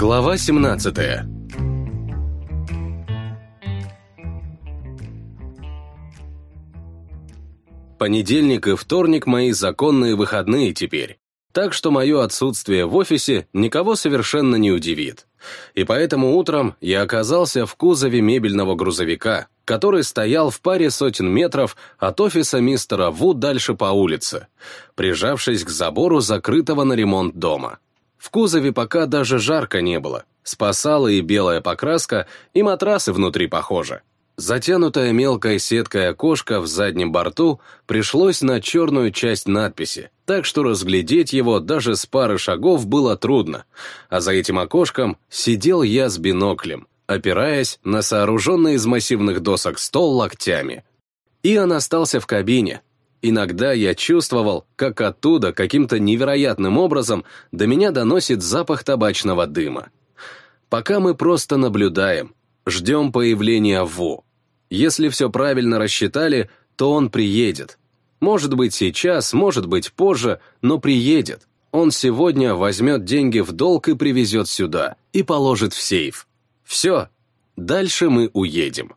Глава 17 Понедельник и вторник мои законные выходные теперь, так что мое отсутствие в офисе никого совершенно не удивит. И поэтому утром я оказался в кузове мебельного грузовика, который стоял в паре сотен метров от офиса мистера Ву дальше по улице, прижавшись к забору закрытого на ремонт дома. В кузове пока даже жарко не было, спасала и белая покраска, и матрасы внутри похожи. Затянутая мелкой сеткой окошко в заднем борту пришлось на черную часть надписи, так что разглядеть его даже с пары шагов было трудно, а за этим окошком сидел я с биноклем, опираясь на сооруженный из массивных досок стол локтями. Иоанн остался в кабине. Иногда я чувствовал, как оттуда каким-то невероятным образом до меня доносит запах табачного дыма. Пока мы просто наблюдаем, ждем появления Ву. Если все правильно рассчитали, то он приедет. Может быть сейчас, может быть позже, но приедет. Он сегодня возьмет деньги в долг и привезет сюда, и положит в сейф. Все, дальше мы уедем.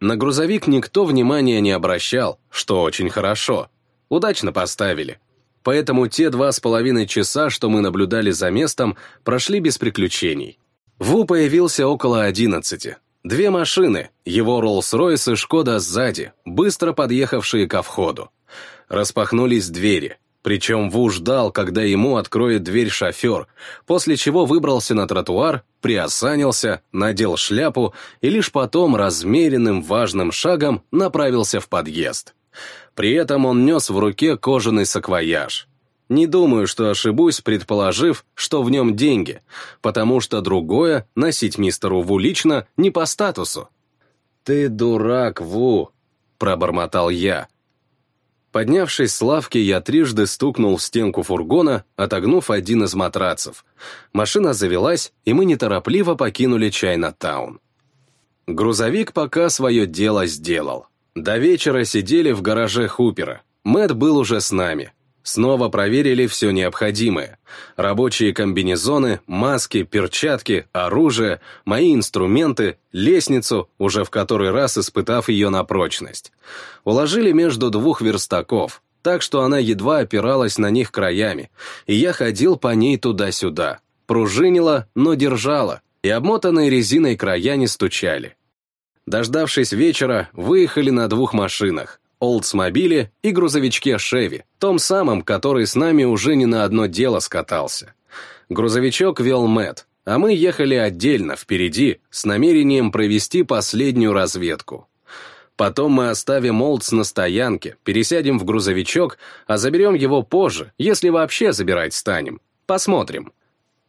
На грузовик никто внимания не обращал, что очень хорошо. Удачно поставили. Поэтому те два с половиной часа, что мы наблюдали за местом, прошли без приключений. Ву появился около одиннадцати. Две машины, его Роллс-Ройс и Шкода сзади, быстро подъехавшие ко входу. Распахнулись двери, причем Ву ждал, когда ему откроет дверь шофер, после чего выбрался на тротуар, приосанился, надел шляпу и лишь потом размеренным важным шагом направился в подъезд. При этом он нес в руке кожаный саквояж. Не думаю, что ошибусь, предположив, что в нем деньги, потому что другое носить мистеру Ву лично не по статусу. «Ты дурак, Ву!» — пробормотал я. Поднявшись с лавки, я трижды стукнул в стенку фургона, отогнув один из матрацев. Машина завелась, и мы неторопливо покинули Чайна-таун. Грузовик пока свое дело сделал. До вечера сидели в гараже Хупера. Мэт был уже с нами. Снова проверили все необходимое. Рабочие комбинезоны, маски, перчатки, оружие, мои инструменты, лестницу, уже в который раз испытав ее на прочность. Уложили между двух верстаков, так что она едва опиралась на них краями, и я ходил по ней туда-сюда. Пружинила, но держала, и обмотанные резиной края не стучали. Дождавшись вечера, выехали на двух машинах, Олдсмобиле и грузовичке Шеви, том самом, который с нами уже не на одно дело скатался. Грузовичок вел Мэт, а мы ехали отдельно, впереди, с намерением провести последнюю разведку. Потом мы оставим Олдс на стоянке, пересядем в грузовичок, а заберем его позже, если вообще забирать станем. Посмотрим.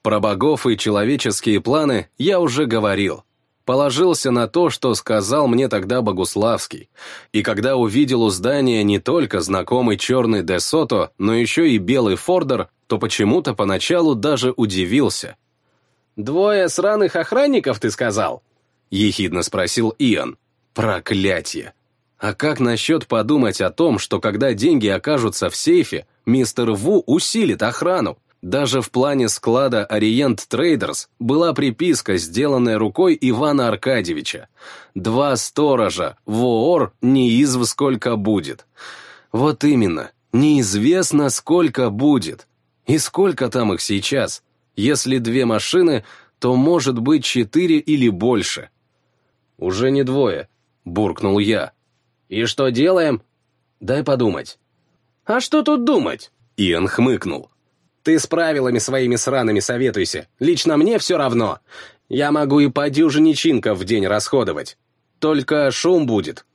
Про богов и человеческие планы я уже говорил, положился на то, что сказал мне тогда Богуславский, и когда увидел у здания не только знакомый черный Де Сото, но еще и белый Фордер, то почему-то поначалу даже удивился. «Двое сраных охранников, ты сказал?» — ехидно спросил Иоанн. «Проклятие! А как насчет подумать о том, что когда деньги окажутся в сейфе, мистер Ву усилит охрану? Даже в плане склада Ориент Трейдерс была приписка, сделанная рукой Ивана Аркадьевича. «Два сторожа, воор неизв сколько будет». Вот именно, неизвестно сколько будет. И сколько там их сейчас? Если две машины, то может быть четыре или больше. «Уже не двое», — буркнул я. «И что делаем?» «Дай подумать». «А что тут думать?» Иэн хмыкнул. Ты с правилами своими сраными советуйся. Лично мне все равно. Я могу и по дюжине чинков в день расходовать. Только шум будет.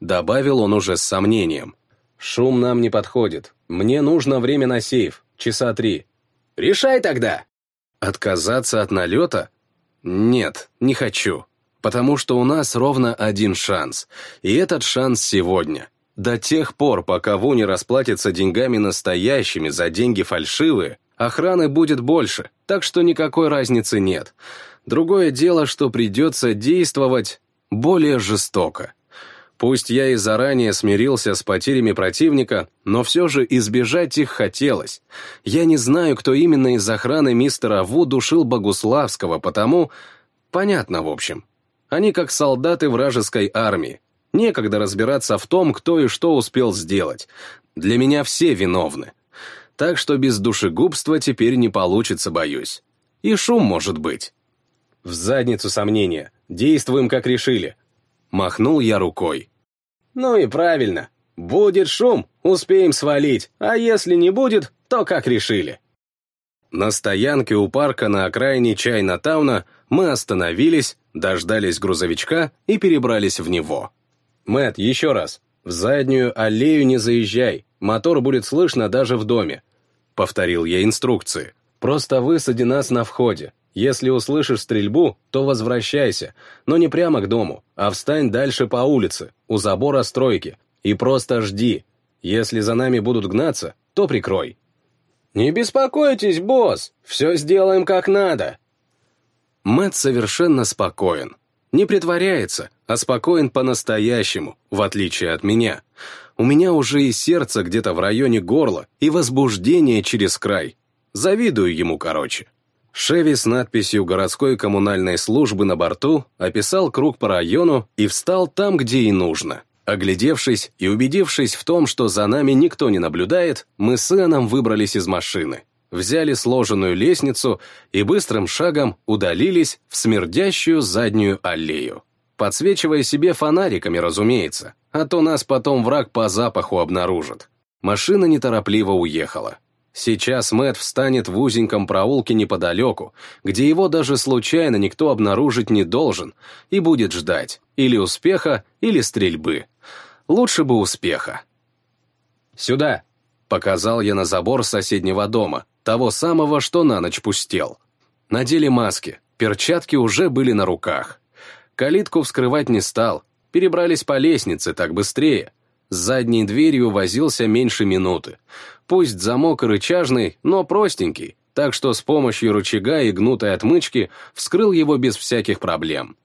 Добавил он уже с сомнением. Шум нам не подходит. Мне нужно время на сейф. Часа три. Решай тогда. Отказаться от налета? Нет, не хочу. Потому что у нас ровно один шанс. И этот шанс сегодня. До тех пор, пока Ву не расплатится деньгами настоящими за деньги фальшивые, охраны будет больше, так что никакой разницы нет. Другое дело, что придется действовать более жестоко. Пусть я и заранее смирился с потерями противника, но все же избежать их хотелось. Я не знаю, кто именно из охраны мистера Ву душил Богуславского, потому... Понятно, в общем. Они как солдаты вражеской армии. Некогда разбираться в том, кто и что успел сделать. Для меня все виновны. Так что без душегубства теперь не получится, боюсь. И шум может быть. В задницу сомнения. Действуем, как решили. Махнул я рукой. Ну и правильно. Будет шум, успеем свалить, а если не будет, то как решили. На стоянке у парка на окраине Чайна-тауна мы остановились, дождались грузовичка и перебрались в него. Мэт, еще раз. В заднюю аллею не заезжай, мотор будет слышно даже в доме. Повторил я инструкции. Просто высади нас на входе. Если услышишь стрельбу, то возвращайся, но не прямо к дому, а встань дальше по улице, у забора стройки, и просто жди. Если за нами будут гнаться, то прикрой. «Не беспокойтесь, босс, все сделаем как надо». Мэт совершенно спокоен. Не притворяется, а спокоен по-настоящему, в отличие от меня. У меня уже и сердце где-то в районе горла, и возбуждение через край. Завидую ему, короче. Шеви с надписью городской коммунальной службы на борту описал круг по району и встал там, где и нужно. Оглядевшись и убедившись в том, что за нами никто не наблюдает, мы с Ионом выбрались из машины, взяли сложенную лестницу и быстрым шагом удалились в смердящую заднюю аллею. Подсвечивая себе фонариками, разумеется, а то нас потом враг по запаху обнаружит. Машина неторопливо уехала. Сейчас Мэт встанет в узеньком проулке неподалеку, где его даже случайно никто обнаружить не должен, и будет ждать или успеха, или стрельбы. Лучше бы успеха. «Сюда!» — показал я на забор соседнего дома, того самого, что на ночь пустел. Надели маски, перчатки уже были на руках. Калитку вскрывать не стал, перебрались по лестнице, так быстрее. С задней дверью возился меньше минуты. Пусть замок рычажный, но простенький, так что с помощью рычага и гнутой отмычки вскрыл его без всяких проблем.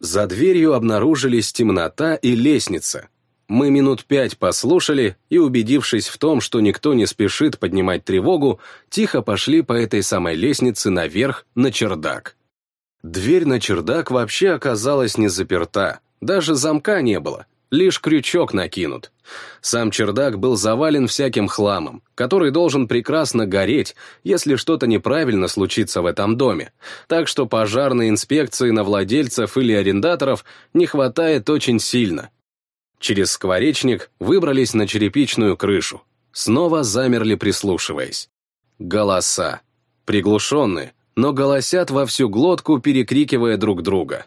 За дверью обнаружились темнота и лестница. Мы минут пять послушали и, убедившись в том, что никто не спешит поднимать тревогу, тихо пошли по этой самой лестнице наверх на чердак. Дверь на чердак вообще оказалась не заперта, даже замка не было, лишь крючок накинут. Сам чердак был завален всяким хламом, который должен прекрасно гореть, если что-то неправильно случится в этом доме, так что пожарной инспекции на владельцев или арендаторов не хватает очень сильно. Через скворечник выбрались на черепичную крышу. Снова замерли, прислушиваясь. Голоса. Приглушенные, но голосят во всю глотку, перекрикивая друг друга.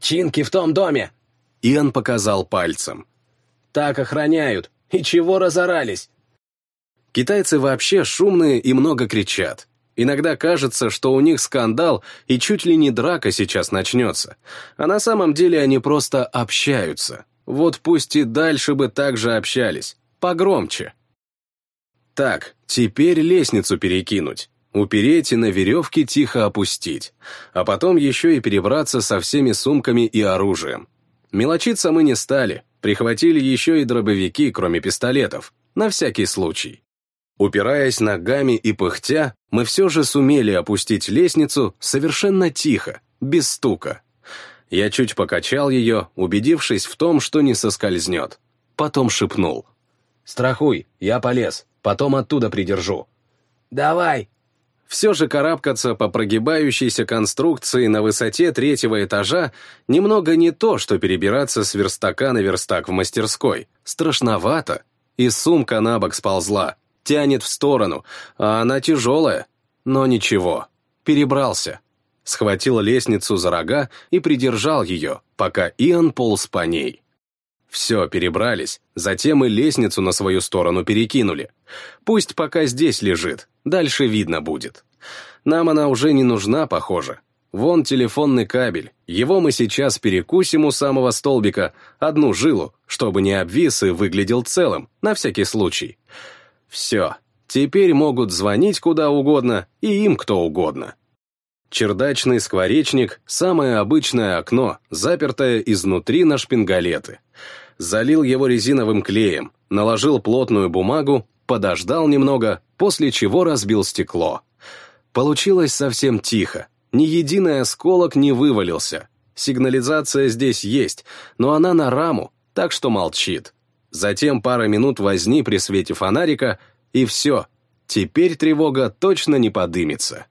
«Чинки в том доме!» Иоанн показал пальцем. Так охраняют. И чего разорались? Китайцы вообще шумные и много кричат. Иногда кажется, что у них скандал и чуть ли не драка сейчас начнется. А на самом деле они просто общаются. Вот пусть и дальше бы так же общались. Погромче. Так, теперь лестницу перекинуть. Упереть и на веревке тихо опустить. А потом еще и перебраться со всеми сумками и оружием. Мелочиться мы не стали, прихватили еще и дробовики, кроме пистолетов, на всякий случай. Упираясь ногами и пыхтя, мы все же сумели опустить лестницу совершенно тихо, без стука. Я чуть покачал ее, убедившись в том, что не соскользнет. Потом шепнул. «Страхуй, я полез, потом оттуда придержу». «Давай», все же карабкаться по прогибающейся конструкции на высоте третьего этажа немного не то, что перебираться с верстака на верстак в мастерской. Страшновато. И сумка на бок сползла, тянет в сторону, а она тяжелая. Но ничего, перебрался. Схватил лестницу за рога и придержал ее, пока Иоанн полз по ней. Все, перебрались, затем и лестницу на свою сторону перекинули. Пусть пока здесь лежит, дальше видно будет. Нам она уже не нужна, похоже. Вон телефонный кабель, его мы сейчас перекусим у самого столбика, одну жилу, чтобы не обвис и выглядел целым, на всякий случай. Все, теперь могут звонить куда угодно, и им кто угодно. Чердачный скворечник — самое обычное окно, запертое изнутри на шпингалеты. Залил его резиновым клеем, наложил плотную бумагу, подождал немного, после чего разбил стекло. Получилось совсем тихо, ни единый осколок не вывалился. Сигнализация здесь есть, но она на раму, так что молчит. Затем пара минут возни при свете фонарика, и все. Теперь тревога точно не подымется.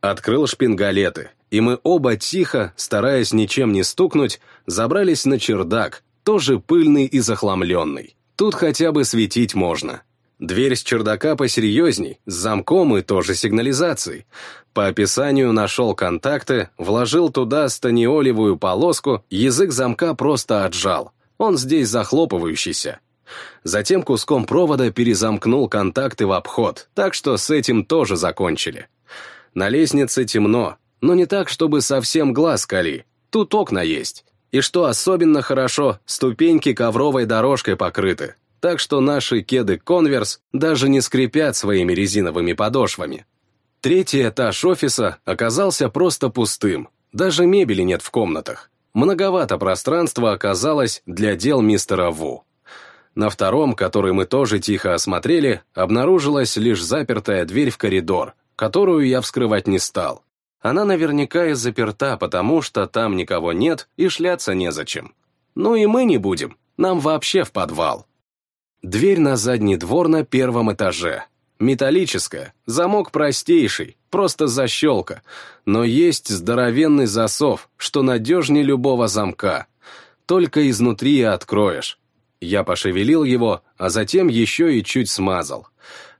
Открыл шпингалеты, и мы оба тихо, стараясь ничем не стукнуть, забрались на чердак, тоже пыльный и захламленный. Тут хотя бы светить можно. Дверь с чердака посерьезней, с замком и тоже сигнализацией. По описанию нашел контакты, вложил туда станиолевую полоску, язык замка просто отжал. Он здесь захлопывающийся. Затем куском провода перезамкнул контакты в обход, так что с этим тоже закончили. На лестнице темно, но не так, чтобы совсем глаз кали. Тут окна есть. И что особенно хорошо, ступеньки ковровой дорожкой покрыты, так что наши кеды «Конверс» даже не скрипят своими резиновыми подошвами. Третий этаж офиса оказался просто пустым, даже мебели нет в комнатах. Многовато пространства оказалось для дел мистера Ву. На втором, который мы тоже тихо осмотрели, обнаружилась лишь запертая дверь в коридор, которую я вскрывать не стал. Она наверняка и заперта, потому что там никого нет и шляться незачем. Ну и мы не будем, нам вообще в подвал. Дверь на задний двор на первом этаже. Металлическая, замок простейший, просто защелка, но есть здоровенный засов, что надежнее любого замка. Только изнутри и откроешь. Я пошевелил его, а затем еще и чуть смазал.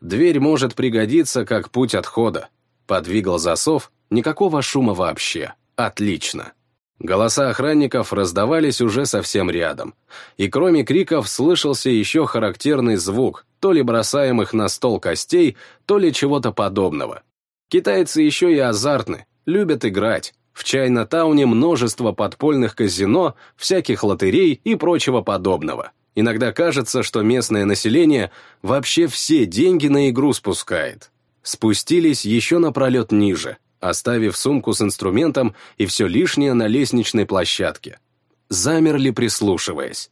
Дверь может пригодиться как путь отхода. Подвигал засов, никакого шума вообще. Отлично. Голоса охранников раздавались уже совсем рядом. И кроме криков слышался еще характерный звук, то ли бросаемых на стол костей, то ли чего-то подобного. Китайцы еще и азартны, любят играть. В Чайна-тауне множество подпольных казино, всяких лотерей и прочего подобного. Иногда кажется, что местное население вообще все деньги на игру спускает. Спустились еще напролет ниже, оставив сумку с инструментом и все лишнее на лестничной площадке. Замерли, прислушиваясь.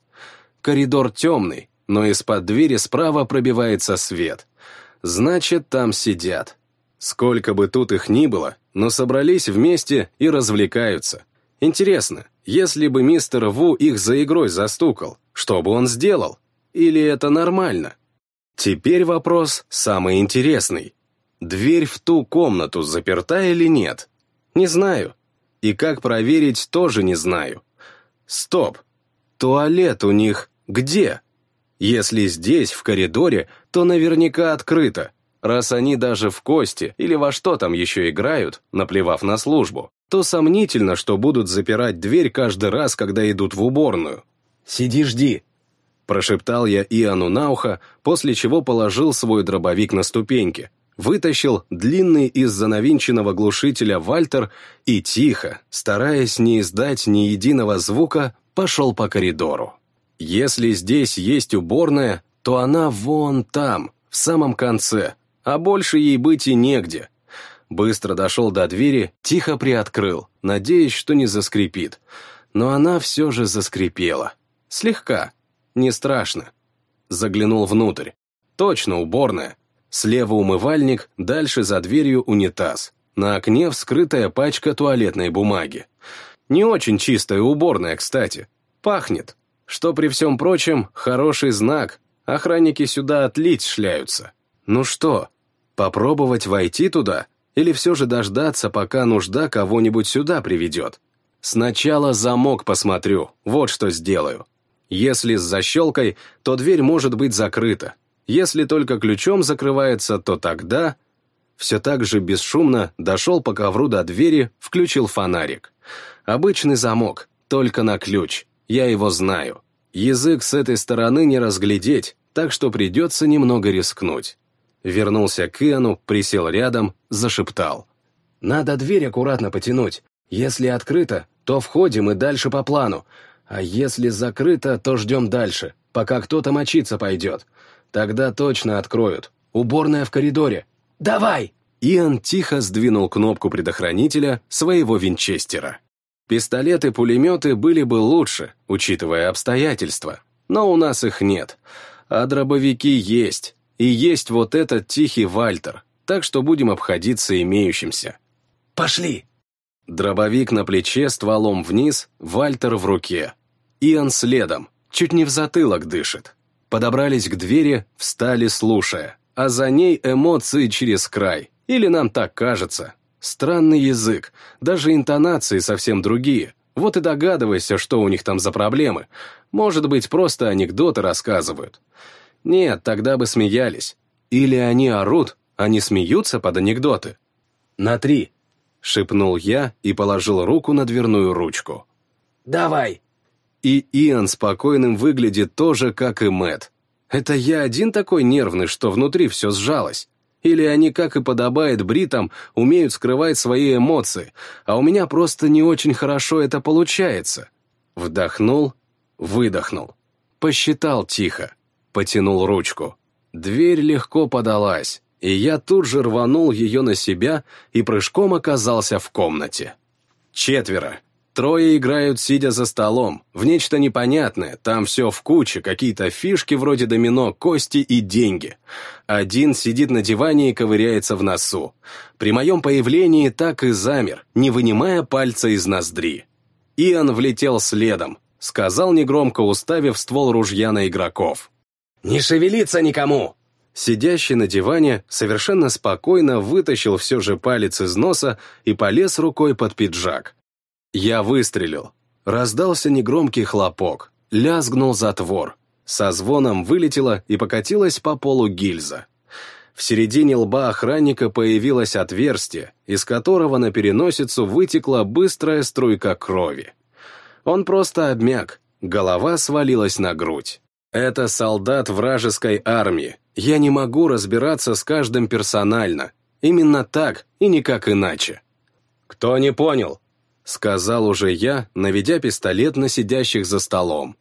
Коридор темный, но из-под двери справа пробивается свет. Значит, там сидят. Сколько бы тут их ни было, но собрались вместе и развлекаются. Интересно, если бы мистер Ву их за игрой застукал, что бы он сделал? Или это нормально? Теперь вопрос самый интересный. Дверь в ту комнату заперта или нет? Не знаю. И как проверить, тоже не знаю. Стоп. Туалет у них где? Если здесь, в коридоре, то наверняка открыто, раз они даже в кости или во что там еще играют, наплевав на службу, то сомнительно, что будут запирать дверь каждый раз, когда идут в уборную. «Сиди, жди», — прошептал я Иоанну на ухо, после чего положил свой дробовик на ступеньки, вытащил длинный из-за навинченного глушителя Вальтер и тихо, стараясь не издать ни единого звука, пошел по коридору. Если здесь есть уборная, то она вон там, в самом конце, а больше ей быть и негде. Быстро дошел до двери, тихо приоткрыл, надеясь, что не заскрипит. Но она все же заскрипела. Слегка. Не страшно. Заглянул внутрь. Точно уборная. Слева умывальник, дальше за дверью унитаз. На окне вскрытая пачка туалетной бумаги. Не очень чистая уборная, кстати. Пахнет. Что при всем прочем, хороший знак. Охранники сюда отлить шляются. Ну что, попробовать войти туда? Или все же дождаться, пока нужда кого-нибудь сюда приведет? Сначала замок посмотрю, вот что сделаю. Если с защелкой, то дверь может быть закрыта. Если только ключом закрывается, то тогда... Все так же бесшумно дошел по ковру до двери, включил фонарик. Обычный замок, только на ключ. Я его знаю. Язык с этой стороны не разглядеть, так что придется немного рискнуть. Вернулся к Иоанну, присел рядом, зашептал. «Надо дверь аккуратно потянуть. Если открыто, то входим и дальше по плану. А если закрыто, то ждем дальше, пока кто-то мочиться пойдет. Тогда точно откроют. Уборная в коридоре. Давай!» Иоанн тихо сдвинул кнопку предохранителя своего винчестера. Пистолеты-пулеметы были бы лучше, учитывая обстоятельства, но у нас их нет. А дробовики есть, и есть вот этот тихий Вальтер, так что будем обходиться имеющимся. «Пошли!» Дробовик на плече, стволом вниз, Вальтер в руке. Иоанн следом, чуть не в затылок дышит. Подобрались к двери, встали, слушая, а за ней эмоции через край, или нам так кажется. Странный язык, даже интонации совсем другие. Вот и догадывайся, что у них там за проблемы. Может быть, просто анекдоты рассказывают. Нет, тогда бы смеялись. Или они орут, а не смеются под анекдоты. «На три», — шепнул я и положил руку на дверную ручку. «Давай!» И Иоанн спокойным выглядит тоже, как и Мэт. Это я один такой нервный, что внутри все сжалось. Или они, как и подобает бритам, умеют скрывать свои эмоции, а у меня просто не очень хорошо это получается. Вдохнул, выдохнул. Посчитал тихо, потянул ручку. Дверь легко подалась, и я тут же рванул ее на себя и прыжком оказался в комнате. Четверо. Трое играют, сидя за столом, в нечто непонятное, там все в куче, какие-то фишки вроде домино, кости и деньги. Один сидит на диване и ковыряется в носу. При моем появлении так и замер, не вынимая пальца из ноздри. Иоанн влетел следом, сказал негромко, уставив ствол ружья на игроков. «Не шевелиться никому!» Сидящий на диване совершенно спокойно вытащил все же палец из носа и полез рукой под пиджак. Я выстрелил. Раздался негромкий хлопок. Лязгнул затвор. Со звоном вылетела и покатилась по полу гильза. В середине лба охранника появилось отверстие, из которого на переносицу вытекла быстрая струйка крови. Он просто обмяк, голова свалилась на грудь. Это солдат вражеской армии. Я не могу разбираться с каждым персонально. Именно так и никак иначе. «Кто не понял?» Сказал уже я, наведя пистолет на сидящих за столом.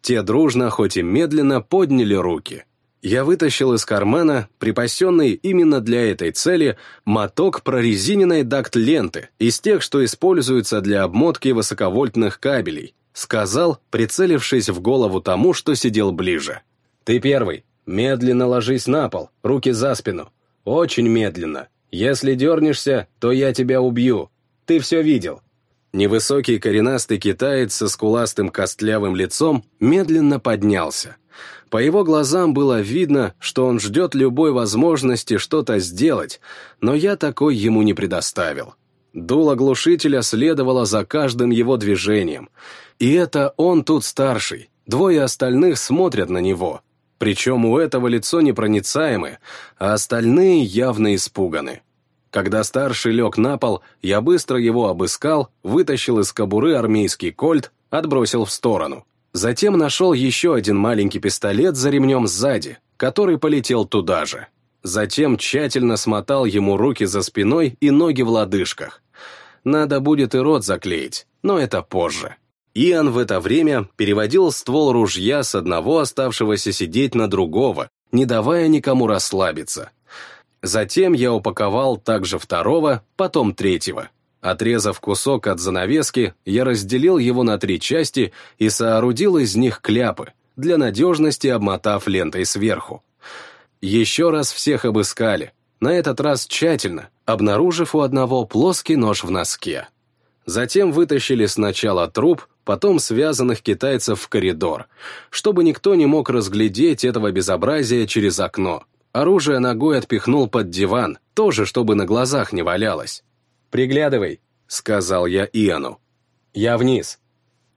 Те дружно, хоть и медленно, подняли руки. Я вытащил из кармана, припасенный именно для этой цели, моток прорезиненной дакт-ленты, из тех, что используются для обмотки высоковольтных кабелей, сказал, прицелившись в голову тому, что сидел ближе. «Ты первый. Медленно ложись на пол, руки за спину. Очень медленно. Если дернешься, то я тебя убью. Ты все видел. Невысокий коренастый китаец со скуластым костлявым лицом медленно поднялся. По его глазам было видно, что он ждет любой возможности что-то сделать, но я такой ему не предоставил. Дуло глушителя следовало за каждым его движением. И это он тут старший, двое остальных смотрят на него. Причем у этого лицо непроницаемое, а остальные явно испуганы. Когда старший лег на пол, я быстро его обыскал, вытащил из кобуры армейский кольт, отбросил в сторону. Затем нашел еще один маленький пистолет за ремнем сзади, который полетел туда же. Затем тщательно смотал ему руки за спиной и ноги в лодыжках. Надо будет и рот заклеить, но это позже. Иоанн в это время переводил ствол ружья с одного оставшегося сидеть на другого, не давая никому расслабиться. Затем я упаковал также второго, потом третьего. Отрезав кусок от занавески, я разделил его на три части и соорудил из них кляпы, для надежности обмотав лентой сверху. Еще раз всех обыскали, на этот раз тщательно, обнаружив у одного плоский нож в носке. Затем вытащили сначала труп, потом связанных китайцев в коридор, чтобы никто не мог разглядеть этого безобразия через окно, Оружие ногой отпихнул под диван, тоже чтобы на глазах не валялось. «Приглядывай», — сказал я Иоанну. «Я вниз».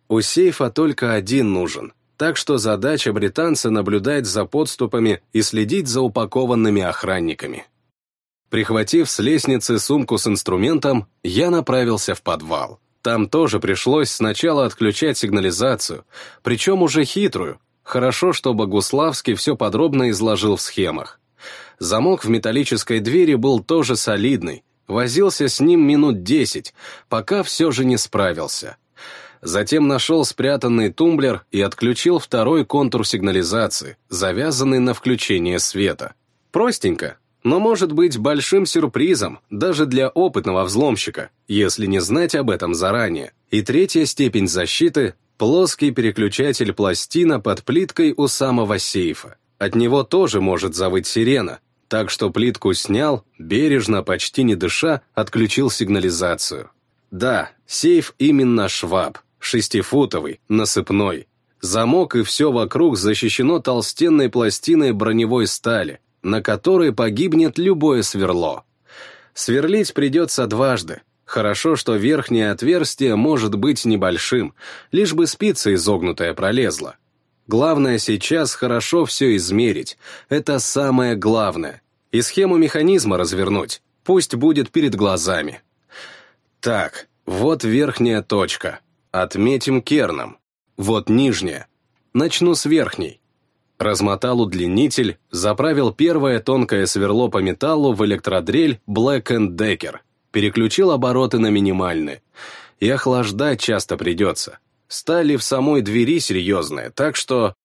У сейфа только один нужен, так что задача британца наблюдать за подступами и следить за упакованными охранниками. Прихватив с лестницы сумку с инструментом, я направился в подвал. Там тоже пришлось сначала отключать сигнализацию, причем уже хитрую. Хорошо, что Богуславский все подробно изложил в схемах. Замок в металлической двери был тоже солидный, возился с ним минут десять, пока все же не справился. Затем нашел спрятанный тумблер и отключил второй контур сигнализации, завязанный на включение света. Простенько, но может быть большим сюрпризом даже для опытного взломщика, если не знать об этом заранее. И третья степень защиты — плоский переключатель пластина под плиткой у самого сейфа. От него тоже может завыть сирена, так что плитку снял, бережно, почти не дыша, отключил сигнализацию. Да, сейф именно шваб, шестифутовый, насыпной. Замок и все вокруг защищено толстенной пластиной броневой стали, на которой погибнет любое сверло. Сверлить придется дважды. Хорошо, что верхнее отверстие может быть небольшим, лишь бы спица изогнутая пролезла. Главное сейчас хорошо все измерить. Это самое главное. И схему механизма развернуть. Пусть будет перед глазами. Так, вот верхняя точка. Отметим керном. Вот нижняя. Начну с верхней. Размотал удлинитель, заправил первое тонкое сверло по металлу в электродрель Black Decker, переключил обороты на минимальные. И охлаждать часто придется. Стали в самой двери серьезные, так что...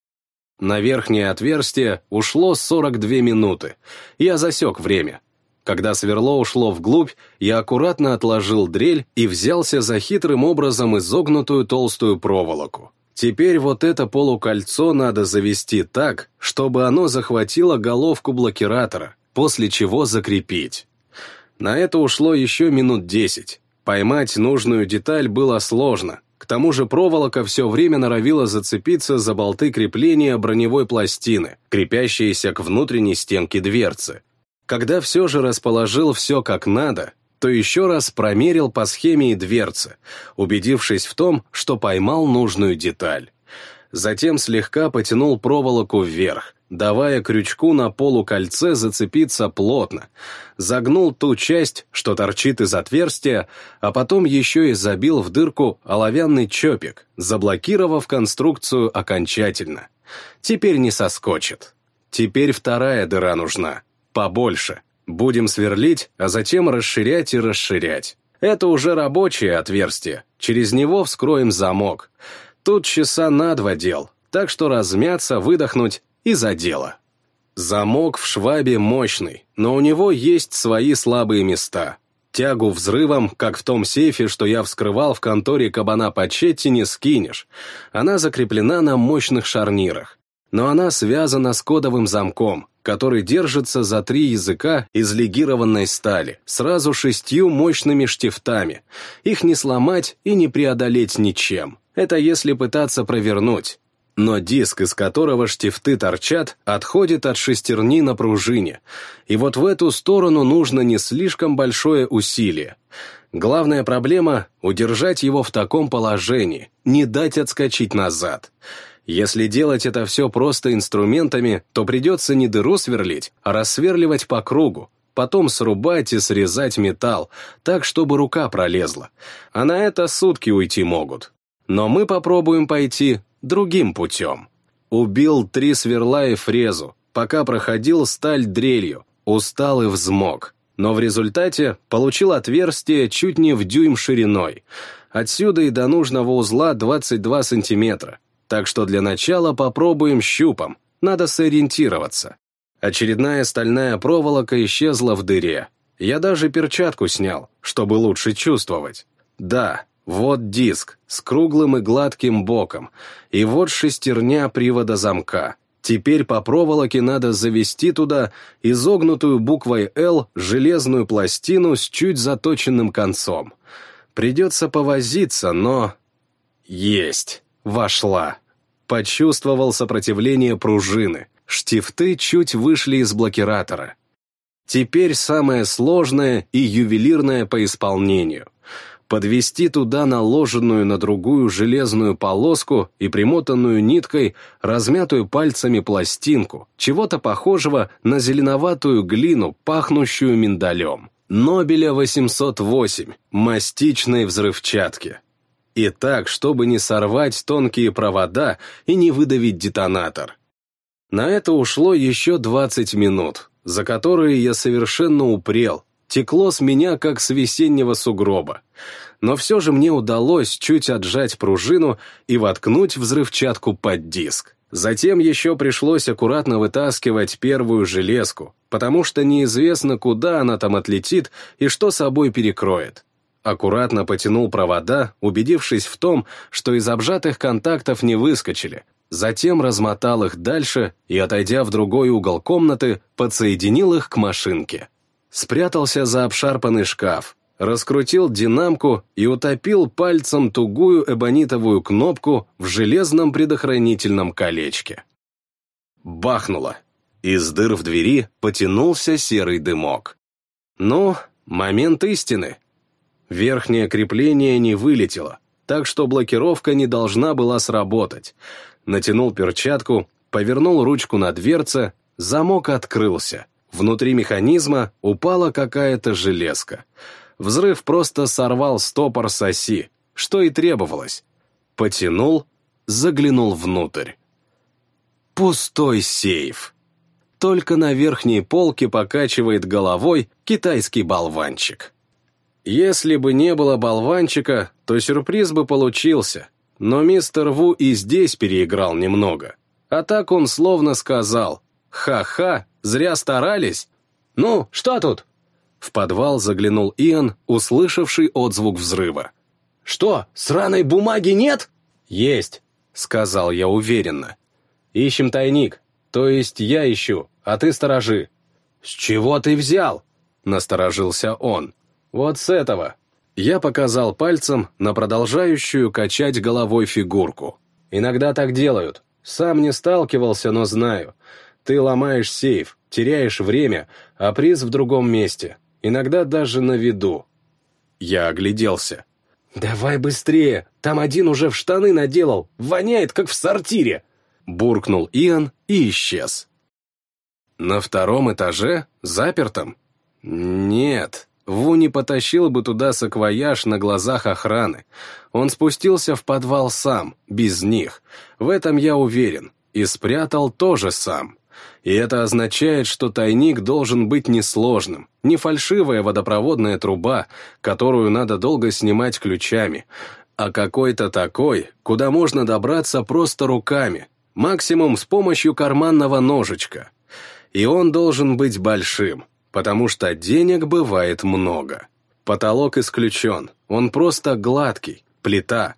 На верхнее отверстие ушло 42 минуты. Я засек время. Когда сверло ушло вглубь, я аккуратно отложил дрель и взялся за хитрым образом изогнутую толстую проволоку. Теперь вот это полукольцо надо завести так, чтобы оно захватило головку блокиратора, после чего закрепить. На это ушло еще минут десять. Поймать нужную деталь было сложно, к тому же проволока все время норовила зацепиться за болты крепления броневой пластины, крепящиеся к внутренней стенке дверцы. Когда все же расположил все как надо, то еще раз промерил по схеме дверцы, убедившись в том, что поймал нужную деталь. Затем слегка потянул проволоку вверх, давая крючку на полукольце зацепиться плотно, загнул ту часть, что торчит из отверстия, а потом еще и забил в дырку оловянный чопик, заблокировав конструкцию окончательно. Теперь не соскочит. Теперь вторая дыра нужна, побольше. Будем сверлить, а затем расширять и расширять. Это уже рабочее отверстие, через него вскроем замок. Тут часа на два дел, так что размяться, выдохнуть и за дело. Замок в швабе мощный, но у него есть свои слабые места. Тягу взрывом, как в том сейфе, что я вскрывал в конторе кабана Пачетти, не скинешь. Она закреплена на мощных шарнирах. Но она связана с кодовым замком, который держится за три языка из легированной стали, сразу шестью мощными штифтами. Их не сломать и не преодолеть ничем. Это если пытаться провернуть но диск, из которого штифты торчат, отходит от шестерни на пружине, и вот в эту сторону нужно не слишком большое усилие. Главная проблема — удержать его в таком положении, не дать отскочить назад. Если делать это все просто инструментами, то придется не дыру сверлить, а рассверливать по кругу, потом срубать и срезать металл, так, чтобы рука пролезла. А на это сутки уйти могут. Но мы попробуем пойти другим путем. Убил три сверла и фрезу, пока проходил сталь дрелью, устал и взмок. Но в результате получил отверстие чуть не в дюйм шириной. Отсюда и до нужного узла 22 сантиметра. Так что для начала попробуем щупом, надо сориентироваться. Очередная стальная проволока исчезла в дыре. Я даже перчатку снял, чтобы лучше чувствовать. Да, вот диск с круглым и гладким боком, и вот шестерня привода замка. Теперь по проволоке надо завести туда изогнутую буквой «Л» железную пластину с чуть заточенным концом. Придется повозиться, но... Есть! Вошла. Почувствовал сопротивление пружины. Штифты чуть вышли из блокиратора. Теперь самое сложное и ювелирное по исполнению подвести туда наложенную на другую железную полоску и примотанную ниткой, размятую пальцами пластинку, чего-то похожего на зеленоватую глину, пахнущую миндалем. Нобеля 808, мастичной взрывчатки. И так, чтобы не сорвать тонкие провода и не выдавить детонатор. На это ушло еще 20 минут, за которые я совершенно упрел, текло с меня, как с весеннего сугроба. Но все же мне удалось чуть отжать пружину и воткнуть взрывчатку под диск. Затем еще пришлось аккуратно вытаскивать первую железку, потому что неизвестно, куда она там отлетит и что собой перекроет. Аккуратно потянул провода, убедившись в том, что из обжатых контактов не выскочили. Затем размотал их дальше и, отойдя в другой угол комнаты, подсоединил их к машинке. Спрятался за обшарпанный шкаф, раскрутил динамку и утопил пальцем тугую эбонитовую кнопку в железном предохранительном колечке. Бахнуло. Из дыр в двери потянулся серый дымок. Ну, момент истины. Верхнее крепление не вылетело, так что блокировка не должна была сработать. Натянул перчатку, повернул ручку на дверце, замок открылся. Внутри механизма упала какая-то железка. Взрыв просто сорвал стопор с оси, что и требовалось. Потянул, заглянул внутрь. Пустой сейф. Только на верхней полке покачивает головой китайский болванчик. Если бы не было болванчика, то сюрприз бы получился, но мистер Ву и здесь переиграл немного. А так он словно сказал «Ха-ха, зря старались». «Ну, что тут?» В подвал заглянул Иэн, услышавший отзвук взрыва. «Что, сраной бумаги нет?» «Есть», — сказал я уверенно. «Ищем тайник. То есть я ищу, а ты сторожи». «С чего ты взял?» — насторожился он. «Вот с этого». Я показал пальцем на продолжающую качать головой фигурку. «Иногда так делают. Сам не сталкивался, но знаю. Ты ломаешь сейф, теряешь время, а приз в другом месте иногда даже на виду. Я огляделся. «Давай быстрее, там один уже в штаны наделал, воняет, как в сортире!» Буркнул Иоанн и исчез. На втором этаже? Запертом? Нет, Ву не потащил бы туда саквояж на глазах охраны. Он спустился в подвал сам, без них. В этом я уверен. И спрятал тоже сам. И это означает, что тайник должен быть несложным, не фальшивая водопроводная труба, которую надо долго снимать ключами, а какой-то такой, куда можно добраться просто руками, максимум с помощью карманного ножичка. И он должен быть большим, потому что денег бывает много. Потолок исключен, он просто гладкий, плита,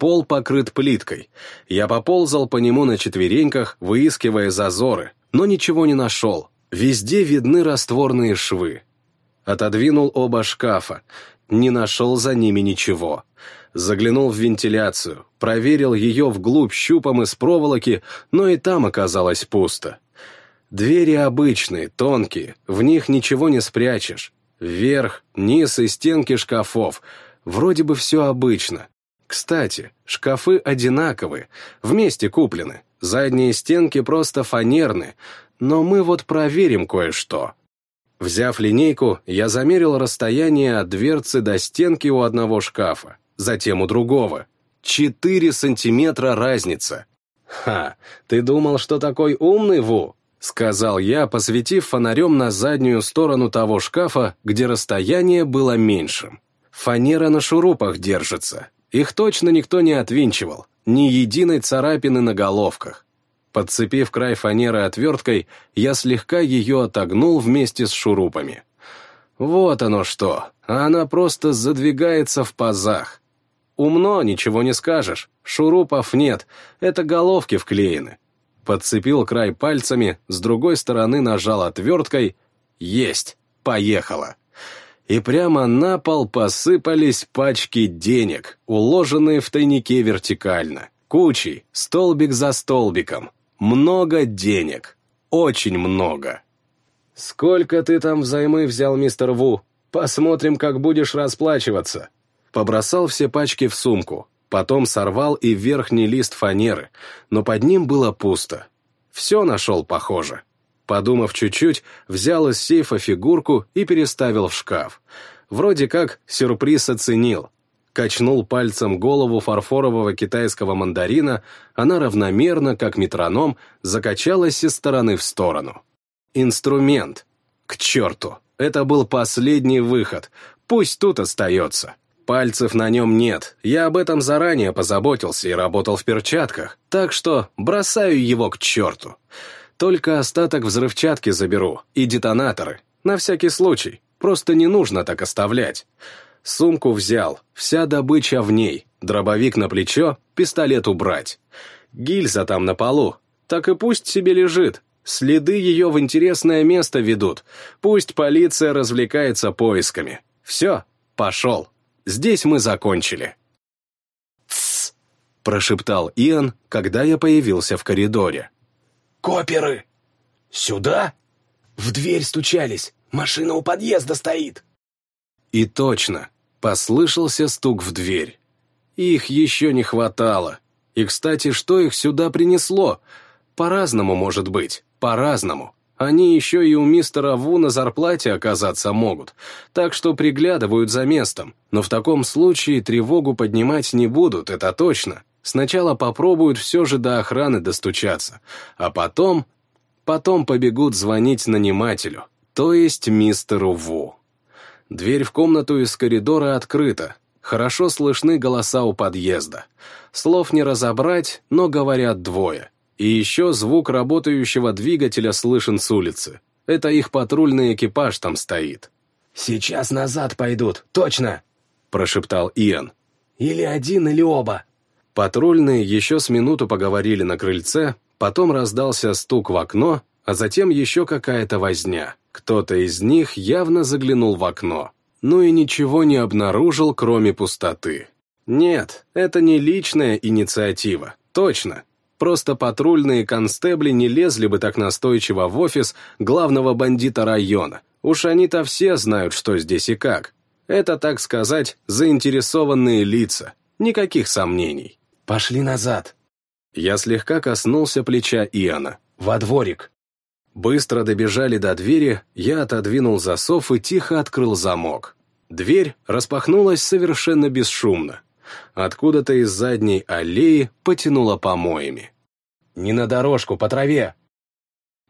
пол покрыт плиткой. Я поползал по нему на четвереньках, выискивая зазоры, но ничего не нашел. Везде видны растворные швы. Отодвинул оба шкафа, не нашел за ними ничего. Заглянул в вентиляцию, проверил ее вглубь щупом из проволоки, но и там оказалось пусто. Двери обычные, тонкие, в них ничего не спрячешь. Вверх, низ и стенки шкафов. Вроде бы все обычно. Кстати, шкафы одинаковые, вместе куплены. Задние стенки просто фанерны, но мы вот проверим кое-что. Взяв линейку, я замерил расстояние от дверцы до стенки у одного шкафа, затем у другого. Четыре сантиметра разница. «Ха, ты думал, что такой умный, Ву?» — сказал я, посветив фонарем на заднюю сторону того шкафа, где расстояние было меньшим. Фанера на шурупах держится. Их точно никто не отвинчивал ни единой царапины на головках. Подцепив край фанеры отверткой, я слегка ее отогнул вместе с шурупами. Вот оно что, она просто задвигается в пазах. Умно, ничего не скажешь, шурупов нет, это головки вклеены. Подцепил край пальцами, с другой стороны нажал отверткой. Есть, поехала и прямо на пол посыпались пачки денег, уложенные в тайнике вертикально. Кучей, столбик за столбиком. Много денег. Очень много. «Сколько ты там взаймы взял, мистер Ву? Посмотрим, как будешь расплачиваться». Побросал все пачки в сумку, потом сорвал и верхний лист фанеры, но под ним было пусто. Все нашел, похоже. Подумав чуть-чуть, взял из сейфа фигурку и переставил в шкаф. Вроде как сюрприз оценил. Качнул пальцем голову фарфорового китайского мандарина, она равномерно, как метроном, закачалась из стороны в сторону. Инструмент. К черту, это был последний выход, пусть тут остается. Пальцев на нем нет, я об этом заранее позаботился и работал в перчатках, так что бросаю его к черту. Только остаток взрывчатки заберу и детонаторы, на всякий случай, просто не нужно так оставлять. Сумку взял, вся добыча в ней, дробовик на плечо, пистолет убрать. Гильза там на полу, так и пусть себе лежит, следы ее в интересное место ведут, пусть полиция развлекается поисками. Все, пошел. Здесь мы закончили. «Тссс!» — прошептал Иоанн, когда я появился в коридоре. «Коперы! Сюда? В дверь стучались, машина у подъезда стоит!» И точно, послышался стук в дверь. Их еще не хватало. И, кстати, что их сюда принесло? По-разному, может быть, по-разному. Они еще и у мистера Ву на зарплате оказаться могут, так что приглядывают за местом, но в таком случае тревогу поднимать не будут, это точно. Сначала попробуют все же до охраны достучаться, а потом... Потом побегут звонить нанимателю, то есть мистеру Ву. Дверь в комнату из коридора открыта, хорошо слышны голоса у подъезда. Слов не разобрать, но говорят двое — и еще звук работающего двигателя слышен с улицы. Это их патрульный экипаж там стоит. «Сейчас назад пойдут, точно!» — прошептал Иэн. «Или один, или оба». Патрульные еще с минуту поговорили на крыльце, потом раздался стук в окно, а затем еще какая-то возня. Кто-то из них явно заглянул в окно, ну и ничего не обнаружил, кроме пустоты. Нет, это не личная инициатива, точно. Просто патрульные констебли не лезли бы так настойчиво в офис главного бандита района. Уж они-то все знают, что здесь и как. Это, так сказать, заинтересованные лица. Никаких сомнений. «Пошли назад». Я слегка коснулся плеча Иоанна. «Во дворик». Быстро добежали до двери, я отодвинул засов и тихо открыл замок. Дверь распахнулась совершенно бесшумно. Откуда-то из задней аллеи потянуло помоями. «Не на дорожку, по траве!»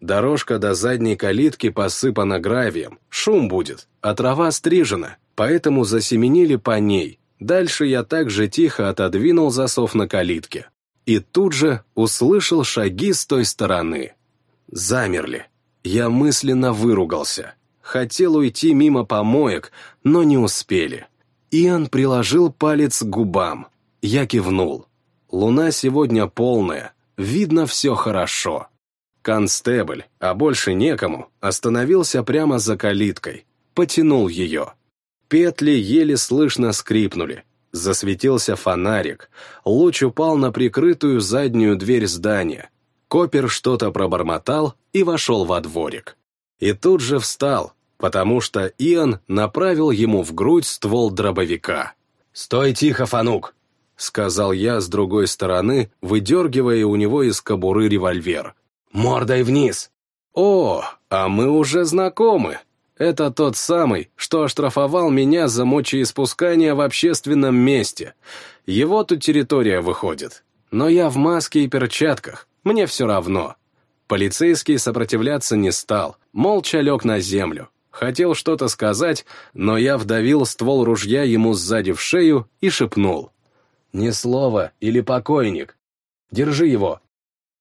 Дорожка до задней калитки посыпана гравием, шум будет, а трава стрижена, поэтому засеменили по ней. Дальше я также тихо отодвинул засов на калитке. И тут же услышал шаги с той стороны. Замерли. Я мысленно выругался. Хотел уйти мимо помоек, но не успели. Иоанн приложил палец к губам. Я кивнул. Луна сегодня полная, видно все хорошо. Констебль, а больше некому, остановился прямо за калиткой, потянул ее. Петли еле слышно скрипнули. Засветился фонарик. Луч упал на прикрытую заднюю дверь здания. Копер что-то пробормотал и вошел во дворик. И тут же встал, потому что Иоанн направил ему в грудь ствол дробовика. «Стой тихо, Фанук!» — сказал я с другой стороны, выдергивая у него из кобуры револьвер. «Мордой вниз!» «О, а мы уже знакомы!» Это тот самый, что оштрафовал меня за мочеиспускание в общественном месте. Его тут территория выходит. Но я в маске и перчатках, мне все равно. Полицейский сопротивляться не стал, молча лег на землю, Хотел что-то сказать, но я вдавил ствол ружья ему сзади в шею и шепнул. «Ни слова или покойник. Держи его».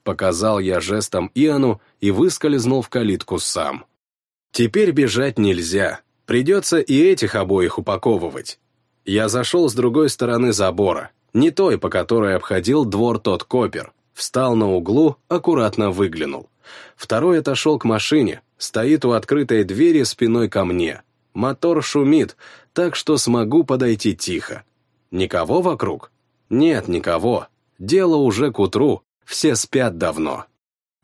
Показал я жестом Иоанну и выскользнул в калитку сам. Теперь бежать нельзя, придется и этих обоих упаковывать. Я зашел с другой стороны забора, не той, по которой обходил двор тот копер. Встал на углу, аккуратно выглянул. Второй отошел к машине, стоит у открытой двери спиной ко мне. Мотор шумит, так что смогу подойти тихо. Никого вокруг? Нет, никого. Дело уже к утру, все спят давно.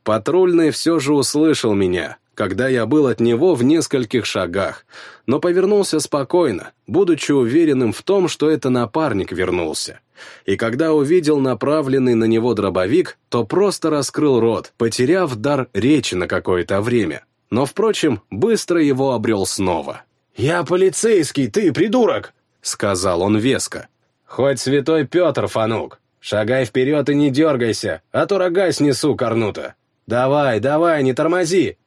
Патрульный все же услышал меня, когда я был от него в нескольких шагах, но повернулся спокойно, будучи уверенным в том, что это напарник вернулся. И когда увидел направленный на него дробовик, то просто раскрыл рот, потеряв дар речи на какое-то время. Но, впрочем, быстро его обрел снова. «Я полицейский, ты придурок!» — сказал он веско. «Хоть святой Петр, Фанук, шагай вперед и не дергайся, а то рога снесу корнуто. Давай, давай, не тормози!»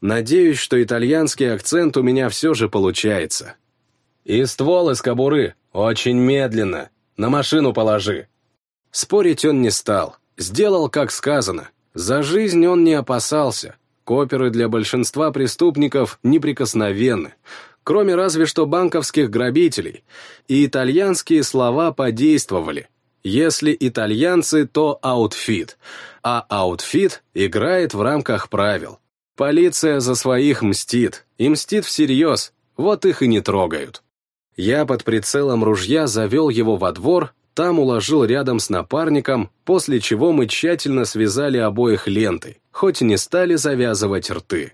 Надеюсь, что итальянский акцент у меня все же получается. И ствол из кобуры, очень медленно. На машину положи. Спорить он не стал. Сделал, как сказано. За жизнь он не опасался. Коперы для большинства преступников неприкосновенны, кроме разве что банковских грабителей. И итальянские слова подействовали. Если итальянцы, то аутфит, а аутфит играет в рамках правил. Полиция за своих мстит, и мстит всерьез, вот их и не трогают. Я под прицелом ружья завел его во двор, там уложил рядом с напарником, после чего мы тщательно связали обоих лентой, хоть и не стали завязывать рты.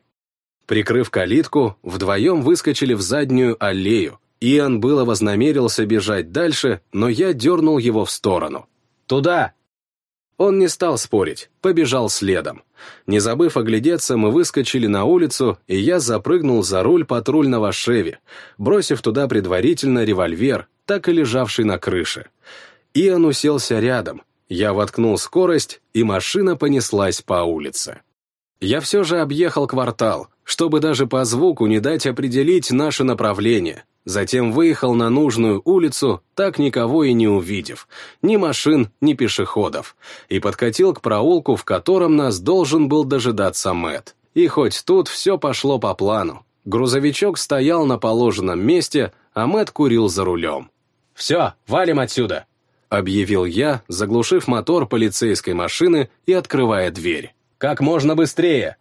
Прикрыв калитку, вдвоем выскочили в заднюю аллею. Иоанн было вознамерился бежать дальше, но я дернул его в сторону. «Туда!» Он не стал спорить, побежал следом. Не забыв оглядеться, мы выскочили на улицу, и я запрыгнул за руль патрульного «Шеви», бросив туда предварительно револьвер, так и лежавший на крыше. Иоанн уселся рядом. Я воткнул скорость, и машина понеслась по улице. Я все же объехал квартал, чтобы даже по звуку не дать определить наше направление. Затем выехал на нужную улицу, так никого и не увидев, ни машин, ни пешеходов, и подкатил к проулку, в котором нас должен был дожидаться Мэт. И хоть тут все пошло по плану. Грузовичок стоял на положенном месте, а Мэт курил за рулем. «Все, валим отсюда!» объявил я, заглушив мотор полицейской машины и открывая дверь. «Как можно быстрее!»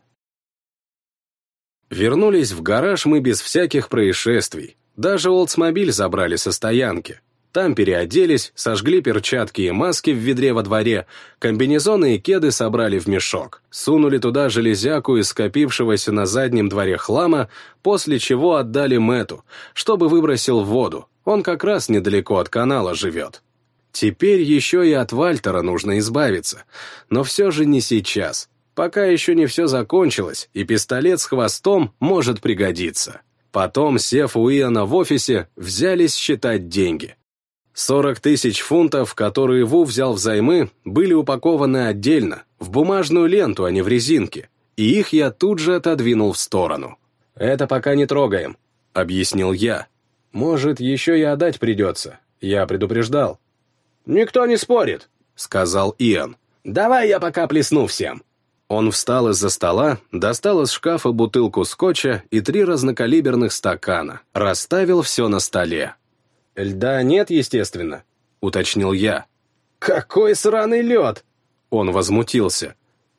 Вернулись в гараж мы без всяких происшествий. Даже Олдсмобиль забрали со стоянки. Там переоделись, сожгли перчатки и маски в ведре во дворе, комбинезоны и кеды собрали в мешок, сунули туда железяку из скопившегося на заднем дворе хлама, после чего отдали Мэту, чтобы выбросил в воду, он как раз недалеко от канала живет. Теперь еще и от Вальтера нужно избавиться. Но все же не сейчас. Пока еще не все закончилось, и пистолет с хвостом может пригодиться. Потом, сев у Иона в офисе, взялись считать деньги. 40 тысяч фунтов, которые Ву взял взаймы, были упакованы отдельно, в бумажную ленту, а не в резинке, и их я тут же отодвинул в сторону. «Это пока не трогаем», — объяснил я. «Может, еще и отдать придется. Я предупреждал». «Никто не спорит», — сказал Иэн. «Давай я пока плесну всем». Он встал из-за стола, достал из шкафа бутылку скотча и три разнокалиберных стакана, расставил все на столе. «Льда нет, естественно», — уточнил я. «Какой сраный лед!» Он возмутился.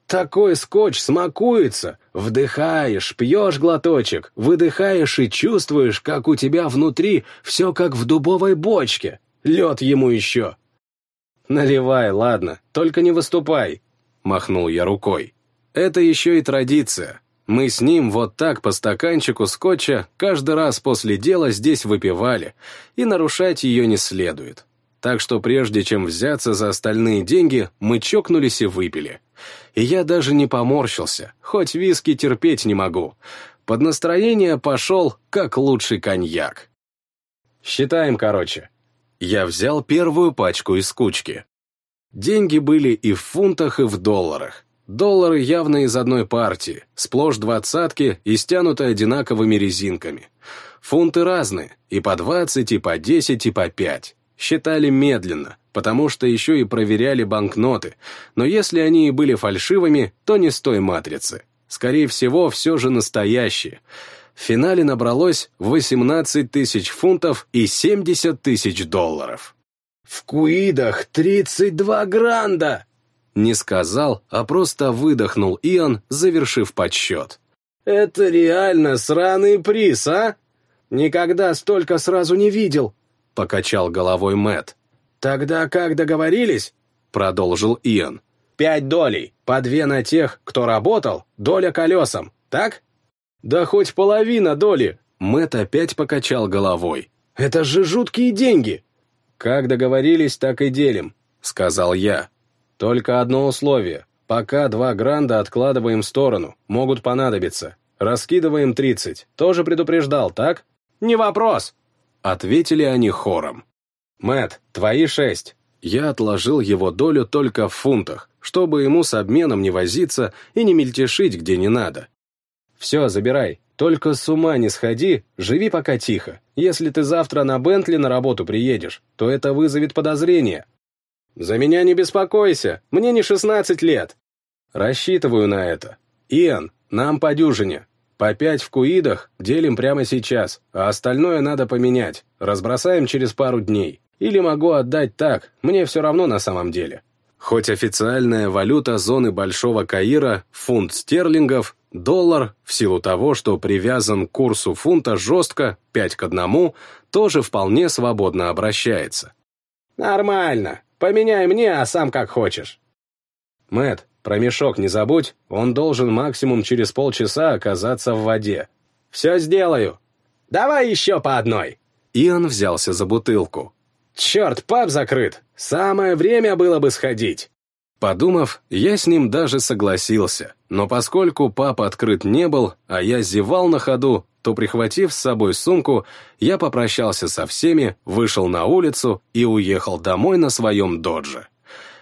«Такой скотч смакуется. Вдыхаешь, пьешь глоточек, выдыхаешь и чувствуешь, как у тебя внутри все как в дубовой бочке. Лед ему еще. «Наливай, ладно, только не выступай», — махнул я рукой. «Это еще и традиция. Мы с ним вот так по стаканчику скотча каждый раз после дела здесь выпивали, и нарушать ее не следует. Так что прежде чем взяться за остальные деньги, мы чокнулись и выпили. И я даже не поморщился, хоть виски терпеть не могу. Под настроение пошел, как лучший коньяк. «Считаем, короче», я взял первую пачку из кучки. Деньги были и в фунтах, и в долларах. Доллары явно из одной партии, сплошь двадцатки и стянуты одинаковыми резинками. Фунты разные, и по двадцать, и по десять, и по пять. Считали медленно, потому что еще и проверяли банкноты, но если они и были фальшивыми, то не с той матрицы. Скорее всего, все же настоящие. В финале набралось 18 тысяч фунтов и 70 тысяч долларов. «В Куидах 32 гранда!» Не сказал, а просто выдохнул Иоанн, завершив подсчет. «Это реально сраный приз, а? Никогда столько сразу не видел», — покачал головой Мэт. «Тогда как договорились?» — продолжил Иоанн. «Пять долей, по две на тех, кто работал, доля колесам, так?» Да хоть половина доли. Мэт опять покачал головой. Это же жуткие деньги. Как договорились, так и делим, сказал я. Только одно условие. Пока два гранда откладываем в сторону, могут понадобиться. Раскидываем тридцать. Тоже предупреждал, так? Не вопрос. Ответили они хором. Мэт, твои шесть. Я отложил его долю только в фунтах, чтобы ему с обменом не возиться и не мельтешить где не надо. Все, забирай. Только с ума не сходи, живи пока тихо. Если ты завтра на Бентли на работу приедешь, то это вызовет подозрение. За меня не беспокойся, мне не 16 лет. Рассчитываю на это. Иэн, нам по дюжине. По пять в куидах делим прямо сейчас, а остальное надо поменять. Разбросаем через пару дней. Или могу отдать так, мне все равно на самом деле. Хоть официальная валюта зоны Большого Каира – фунт стерлингов, доллар, в силу того, что привязан к курсу фунта жестко, 5 к 1, тоже вполне свободно обращается. «Нормально. Поменяй мне, а сам как хочешь». Мэт, про мешок не забудь, он должен максимум через полчаса оказаться в воде. «Все сделаю. Давай еще по одной». Иоанн взялся за бутылку. «Черт, паб закрыт! Самое время было бы сходить!» Подумав, я с ним даже согласился, но поскольку пап открыт не был, а я зевал на ходу, то, прихватив с собой сумку, я попрощался со всеми, вышел на улицу и уехал домой на своем додже.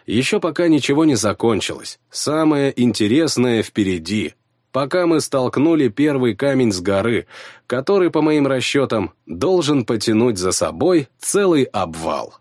Еще пока ничего не закончилось, самое интересное впереди, пока мы столкнули первый камень с горы, который, по моим расчетам, должен потянуть за собой целый обвал.